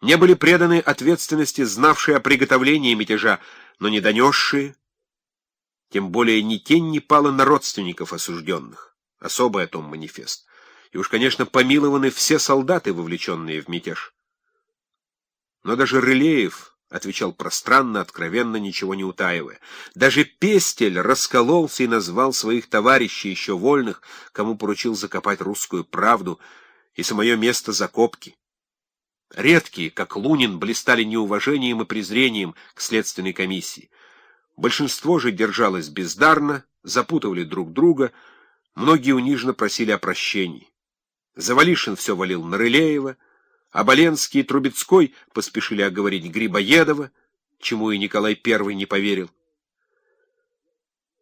не были преданы ответственности, знавшие о приготовлении мятежа, но не донесшие. Тем более ни тень не пала на родственников осужденных. Особый о том манифест. И уж, конечно, помилованы все солдаты, вовлеченные в мятеж. Но даже Рылеев отвечал пространно, откровенно, ничего не утаивая. Даже Пестель раскололся и назвал своих товарищей, еще вольных, кому поручил закопать русскую правду, и самое место закопки. Редкие, как Лунин, блистали неуважением и презрением к следственной комиссии. Большинство же держалось бездарно, запутывали друг друга, многие униженно просили о прощении. Завалишин все валил на Рылеева, а Боленский и Трубецкой поспешили оговорить Грибоедова, чему и Николай I не поверил.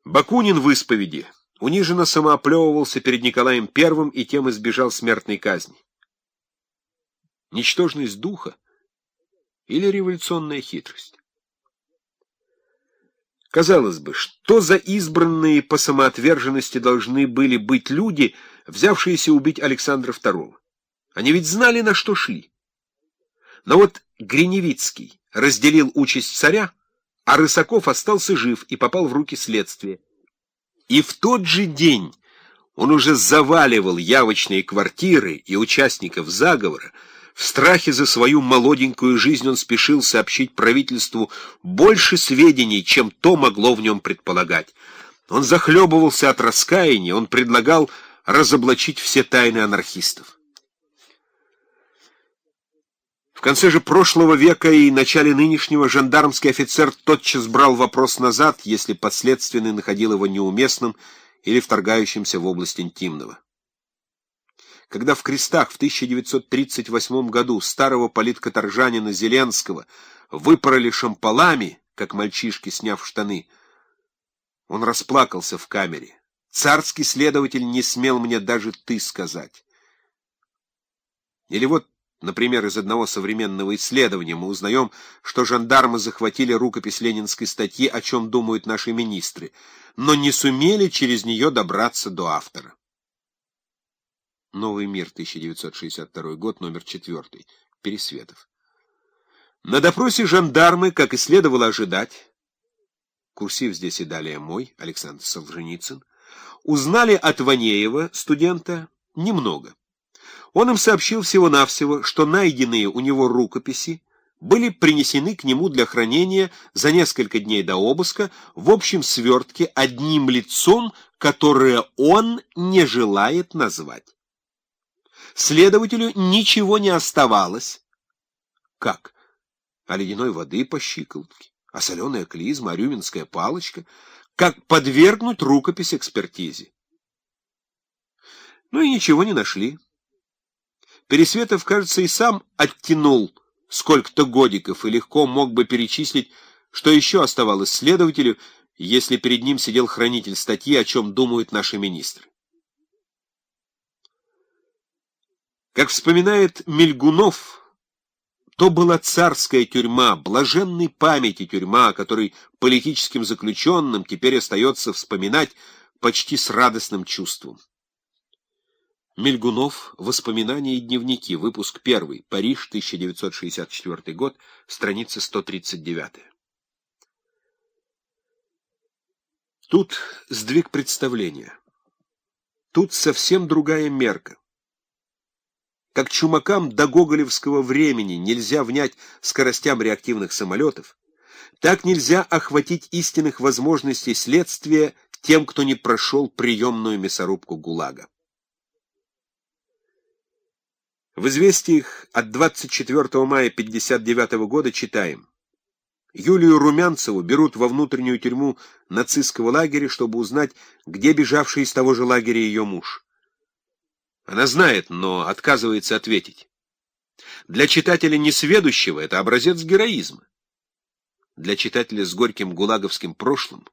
Бакунин в исповеди униженно самооплевывался перед Николаем I и тем избежал смертной казни. Ничтожность духа или революционная хитрость? Казалось бы, что за избранные по самоотверженности должны были быть люди, взявшиеся убить Александра II? Они ведь знали, на что шли. Но вот Гриневицкий разделил участь царя, а Рысаков остался жив и попал в руки следствия. И в тот же день он уже заваливал явочные квартиры и участников заговора, в страхе за свою молоденькую жизнь он спешил сообщить правительству больше сведений, чем то могло в нем предполагать. Он захлебывался от раскаяния, он предлагал разоблачить все тайны анархистов. В конце же прошлого века и начале нынешнего жандармский офицер тотчас брал вопрос назад, если подследственный находил его неуместным или вторгающимся в область интимного когда в крестах в 1938 году старого политкоторжанина Зеленского выпороли шампалами, как мальчишки, сняв штаны, он расплакался в камере. Царский следователь не смел мне даже «ты» сказать. Или вот, например, из одного современного исследования мы узнаем, что жандармы захватили рукопись ленинской статьи «О чем думают наши министры», но не сумели через нее добраться до автора. Новый мир, 1962 год, номер 4. Пересветов. На допросе жандармы, как и следовало ожидать, курсив здесь и далее мой, Александр Солженицын, узнали от Ванеева, студента, немного. Он им сообщил всего-навсего, что найденные у него рукописи были принесены к нему для хранения за несколько дней до обыска в общем свертке одним лицом, которое он не желает назвать. Следователю ничего не оставалось. Как? А ледяной воды по щиколотке, а соленая клизма, а рюминская палочка? Как подвергнуть рукопись экспертизе? Ну и ничего не нашли. Пересветов, кажется, и сам оттянул сколько-то годиков и легко мог бы перечислить, что еще оставалось следователю, если перед ним сидел хранитель статьи, о чем думают наши министры. Как вспоминает Мельгунов, то была царская тюрьма, блаженной памяти тюрьма, о которой политическим заключенным теперь остается вспоминать почти с радостным чувством. Мельгунов. Воспоминания и дневники. Выпуск 1. Париж, 1964 год. Страница 139. Тут сдвиг представления. Тут совсем другая мерка. Как чумакам до гоголевского времени нельзя внять скоростям реактивных самолетов, так нельзя охватить истинных возможностей следствия тем, кто не прошел приемную мясорубку ГУЛАГа. В известиях от 24 мая 1959 года читаем. Юлию Румянцеву берут во внутреннюю тюрьму нацистского лагеря, чтобы узнать, где бежавший из того же лагеря ее муж. Она знает, но отказывается ответить. Для читателя несведущего это образец героизма. Для читателя с горьким гулаговским прошлым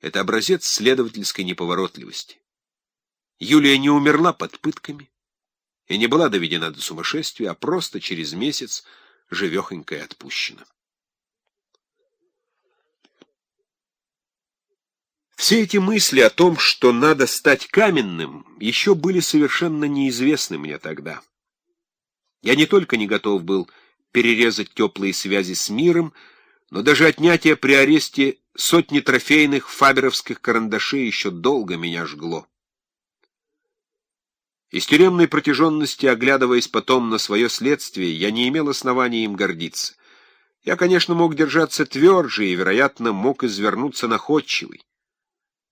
это образец следовательской неповоротливости. Юлия не умерла под пытками и не была доведена до сумасшествия, а просто через месяц живехонькая отпущена. Все эти мысли о том, что надо стать каменным, еще были совершенно неизвестны мне тогда. Я не только не готов был перерезать теплые связи с миром, но даже отнятие при аресте сотни трофейных фаберовских карандашей еще долго меня жгло. Из тюремной протяженности, оглядываясь потом на свое следствие, я не имел основания им гордиться. Я, конечно, мог держаться тверже и, вероятно, мог извернуться находчивый.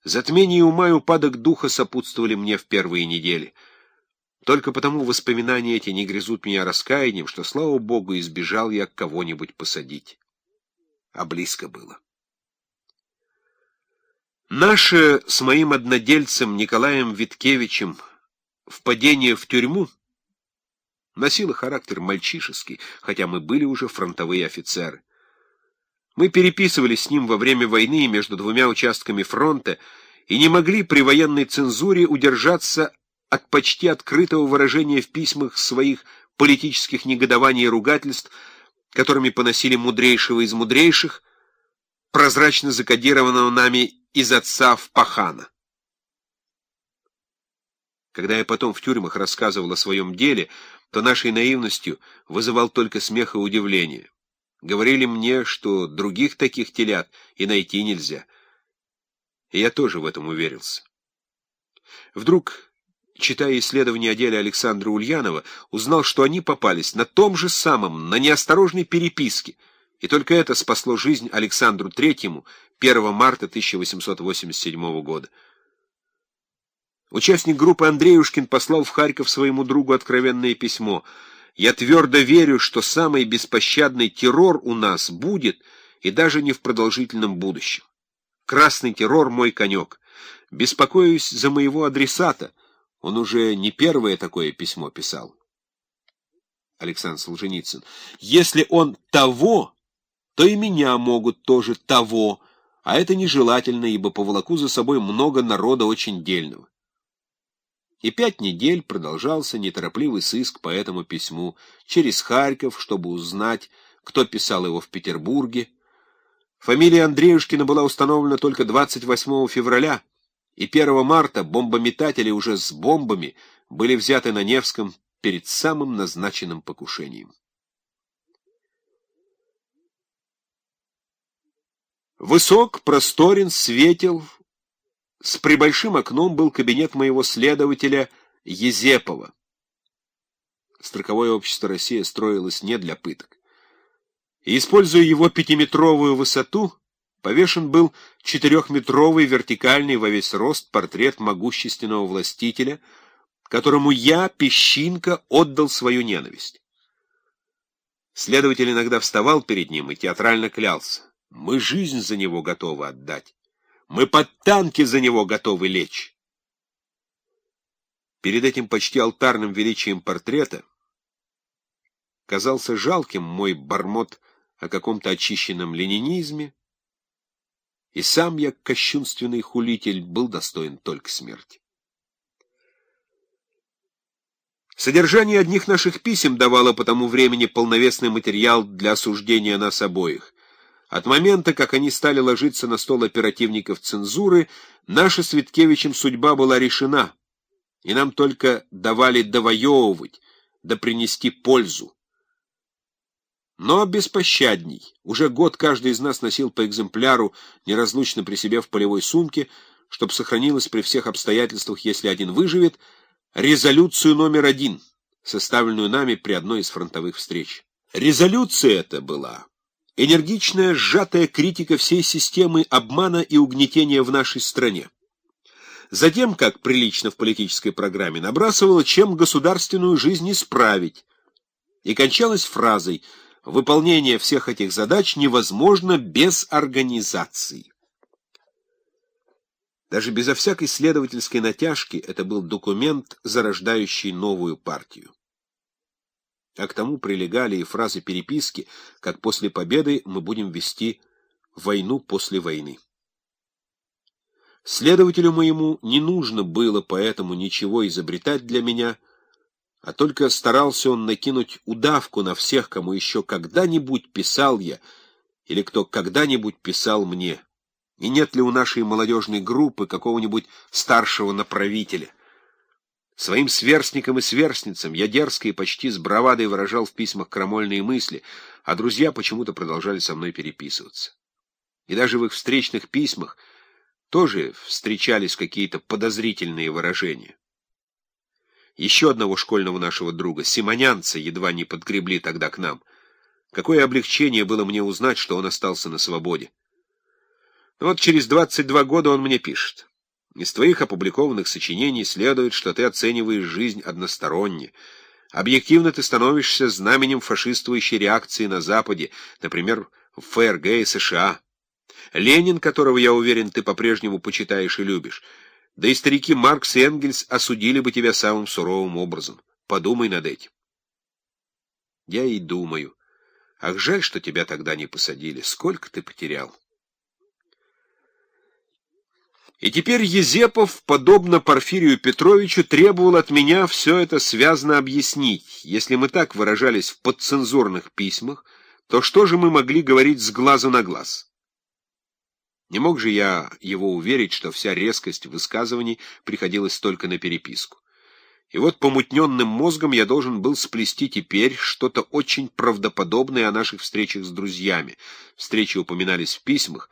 Затмение ума и упадок духа сопутствовали мне в первые недели. Только потому воспоминания эти не грязут меня раскаянием, что, слава богу, избежал я кого-нибудь посадить. А близко было. Наше с моим однодельцем Николаем Виткевичем впадение в тюрьму носило характер мальчишеский, хотя мы были уже фронтовые офицеры. Мы переписывались с ним во время войны между двумя участками фронта и не могли при военной цензуре удержаться от почти открытого выражения в письмах своих политических негодований и ругательств, которыми поносили мудрейшего из мудрейших, прозрачно закодированного нами из отца в пахана. Когда я потом в тюрьмах рассказывал о своем деле, то нашей наивностью вызывал только смех и удивление. Говорили мне, что других таких телят и найти нельзя. И я тоже в этом уверился. Вдруг, читая исследования о деле Александра Ульянова, узнал, что они попались на том же самом, на неосторожной переписке, и только это спасло жизнь Александру Третьему 1 марта 1887 года. Участник группы Андреюшкин послал в Харьков своему другу откровенное письмо. «Я твердо верю, что самый беспощадный террор у нас будет, и даже не в продолжительном будущем. Красный террор — мой конек. Беспокоюсь за моего адресата. Он уже не первое такое письмо писал». Александр Солженицын. «Если он того, то и меня могут тоже того, а это нежелательно, ибо поволоку за собой много народа очень дельного. И пять недель продолжался неторопливый сыск по этому письму через Харьков, чтобы узнать, кто писал его в Петербурге. Фамилия Андреюшкина была установлена только 28 февраля, и 1 марта бомбометатели уже с бомбами были взяты на Невском перед самым назначенным покушением. Высок, просторен, светел, с прибольшим окном был кабинет моего следователя Езепова. Строковое общество «Россия» строилось не для пыток. И, используя его пятиметровую высоту, повешен был четырехметровый вертикальный во весь рост портрет могущественного властителя, которому я, песчинка, отдал свою ненависть. Следователь иногда вставал перед ним и театрально клялся. Мы жизнь за него готовы отдать. Мы под танки за него готовы лечь. Перед этим почти алтарным величием портрета казался жалким мой бормот о каком-то очищенном ленинизме, и сам я, кощунственный хулитель, был достоин только смерти. Содержание одних наших писем давало по тому времени полновесный материал для осуждения нас обоих. От момента, как они стали ложиться на стол оперативников цензуры, наша с судьба была решена, и нам только давали довоевывать, да принести пользу. Но беспощадней. Уже год каждый из нас носил по экземпляру неразлучно при себе в полевой сумке, чтобы сохранилась при всех обстоятельствах, если один выживет, резолюцию номер один, составленную нами при одной из фронтовых встреч. Резолюция эта была энергичная, сжатая критика всей системы обмана и угнетения в нашей стране. Затем, как прилично в политической программе, набрасывала, чем государственную жизнь исправить, и кончалась фразой «Выполнение всех этих задач невозможно без организации». Даже безо всякой следовательской натяжки это был документ, зарождающий новую партию а к тому прилегали и фразы переписки, как после победы мы будем вести войну после войны. Следователю моему не нужно было поэтому ничего изобретать для меня, а только старался он накинуть удавку на всех, кому еще когда-нибудь писал я, или кто когда-нибудь писал мне. И нет ли у нашей молодежной группы какого-нибудь старшего направителя? Своим сверстникам и сверстницам я дерзко и почти с бравадой выражал в письмах крамольные мысли, а друзья почему-то продолжали со мной переписываться. И даже в их встречных письмах тоже встречались какие-то подозрительные выражения. Еще одного школьного нашего друга, Симонянца, едва не подгребли тогда к нам. Какое облегчение было мне узнать, что он остался на свободе. Вот через 22 года он мне пишет. Из твоих опубликованных сочинений следует, что ты оцениваешь жизнь односторонне. Объективно ты становишься знаменем фашистующей реакции на Западе, например, в ФРГ и США. Ленин, которого, я уверен, ты по-прежнему почитаешь и любишь, да и старики Маркс и Энгельс осудили бы тебя самым суровым образом. Подумай над этим. Я и думаю. Ах, жаль, что тебя тогда не посадили. Сколько ты потерял? И теперь Езепов, подобно Порфирию Петровичу, требовал от меня все это связно объяснить. Если мы так выражались в подцензурных письмах, то что же мы могли говорить с глазу на глаз? Не мог же я его уверить, что вся резкость высказываний приходилась только на переписку. И вот помутненным мозгом я должен был сплести теперь что-то очень правдоподобное о наших встречах с друзьями. Встречи упоминались в письмах,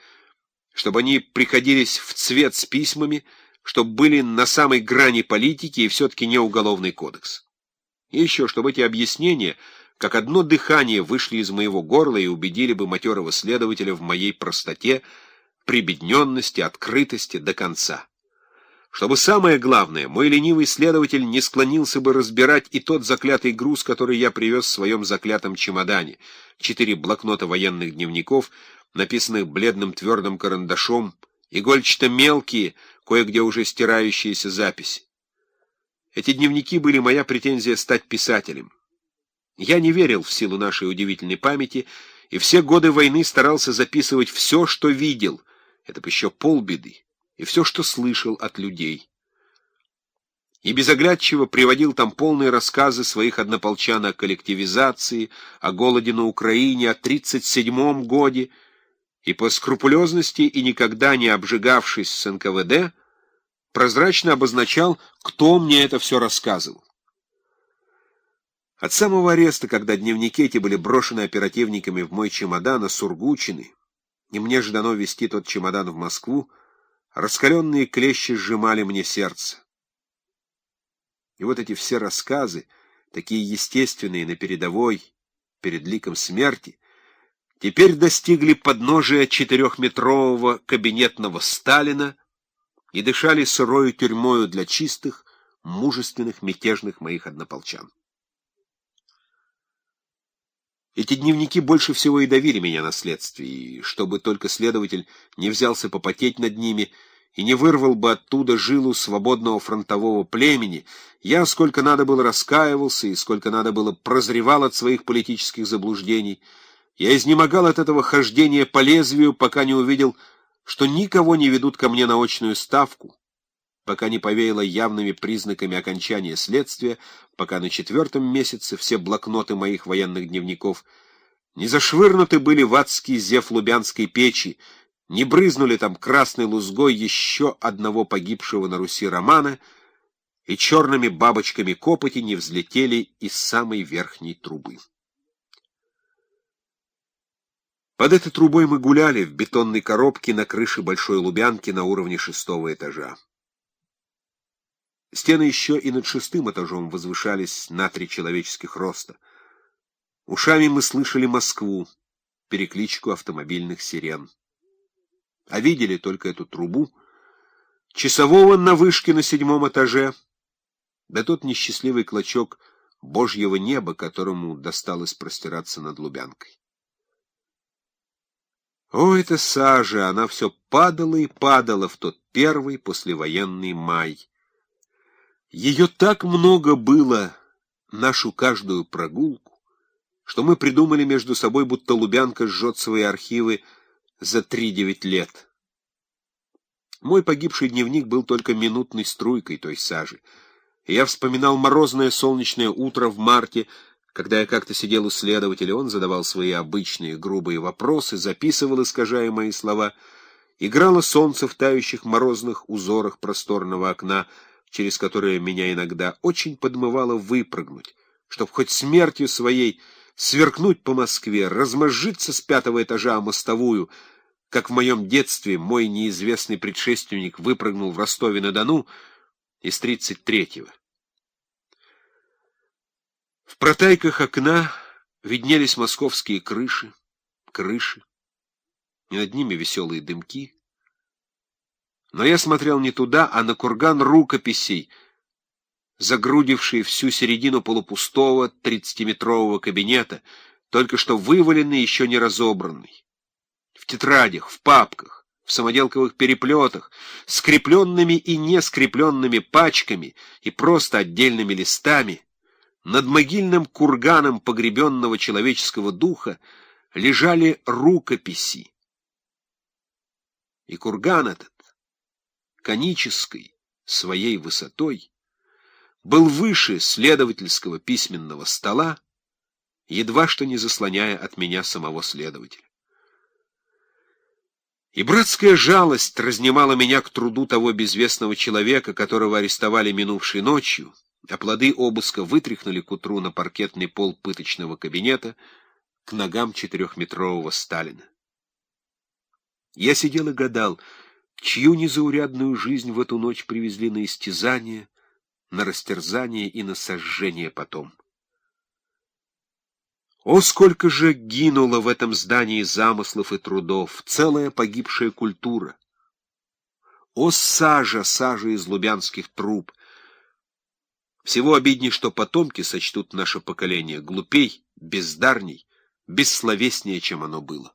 чтобы они приходились в цвет с письмами, чтобы были на самой грани политики и все-таки не уголовный кодекс. И еще, чтобы эти объяснения, как одно дыхание, вышли из моего горла и убедили бы матерого следователя в моей простоте, прибедненности, открытости до конца. Чтобы самое главное, мой ленивый следователь не склонился бы разбирать и тот заклятый груз, который я привез в своем заклятом чемодане. Четыре блокнота военных дневников, написанных бледным твердым карандашом, игольчато-мелкие, кое-где уже стирающиеся записи. Эти дневники были моя претензия стать писателем. Я не верил в силу нашей удивительной памяти, и все годы войны старался записывать все, что видел — это еще полбеды, и все, что слышал от людей. И безоглядчиво приводил там полные рассказы своих однополчан о коллективизации, о голоде на Украине, о 37-м годе, и по скрупулезности и никогда не обжигавшись с НКВД, прозрачно обозначал, кто мне это все рассказывал. От самого ареста, когда дневники эти были брошены оперативниками в мой чемодан, Сургучины, и мне же дано везти тот чемодан в Москву, раскаленные клещи сжимали мне сердце. И вот эти все рассказы, такие естественные на передовой, перед ликом смерти, теперь достигли подножия четырехметрового кабинетного Сталина и дышали сырою тюрьмою для чистых, мужественных, мятежных моих однополчан. Эти дневники больше всего и давили меня на следствие, и чтобы только следователь не взялся попотеть над ними и не вырвал бы оттуда жилу свободного фронтового племени, я сколько надо было раскаивался и сколько надо было прозревал от своих политических заблуждений. Я изнемогал от этого хождения по лезвию, пока не увидел, что никого не ведут ко мне на очную ставку, пока не повеяло явными признаками окончания следствия, пока на четвертом месяце все блокноты моих военных дневников не зашвырнуты были в адский зев Лубянской печи, не брызнули там красной лузгой еще одного погибшего на Руси романа, и черными бабочками копоти не взлетели из самой верхней трубы. Под этой трубой мы гуляли в бетонной коробке на крыше большой Лубянки на уровне шестого этажа. Стены еще и над шестым этажом возвышались на три человеческих роста. Ушами мы слышали Москву, перекличку автомобильных сирен. А видели только эту трубу, часового на вышке на седьмом этаже, да тот несчастливый клочок божьего неба, которому досталось простираться над Лубянкой. О, это сажа! Она все падала и падала в тот первый послевоенный май. Ее так много было, нашу каждую прогулку, что мы придумали между собой, будто Лубянка жжет свои архивы за три-девять лет. Мой погибший дневник был только минутной струйкой той сажи. Я вспоминал морозное солнечное утро в марте, когда я как-то сидел у следователя, он задавал свои обычные грубые вопросы, записывал, искажая мои слова. Играло солнце в тающих морозных узорах просторного окна — через которое меня иногда очень подмывало выпрыгнуть, чтоб хоть смертью своей сверкнуть по Москве, размозжиться с пятого этажа мостовую, как в моем детстве мой неизвестный предшественник выпрыгнул в Ростове-на-Дону из тридцать третьего. В протайках окна виднелись московские крыши, крыши, и над ними веселые дымки. Но я смотрел не туда, а на курган рукописей, загрудивший всю середину полупустого тридцатиметрового кабинета, только что вываленный, еще не разобранный. В тетрадях, в папках, в самоделковых переплетах, скрепленными и не скрепленными пачками и просто отдельными листами, над могильным курганом погребенного человеческого духа лежали рукописи. И курган этот, конической, своей высотой, был выше следовательского письменного стола, едва что не заслоняя от меня самого следователя. И братская жалость разнимала меня к труду того безвестного человека, которого арестовали минувшей ночью, а плоды обыска вытряхнули к утру на паркетный пол пыточного кабинета к ногам четырехметрового Сталина. Я сидел и гадал, чью незаурядную жизнь в эту ночь привезли на истязание, на растерзание и на сожжение потом. О, сколько же гинуло в этом здании замыслов и трудов, целая погибшая культура! О, сажа, сажа из лубянских труб! Всего обидней, что потомки сочтут наше поколение глупей, бездарней, бессловеснее, чем оно было.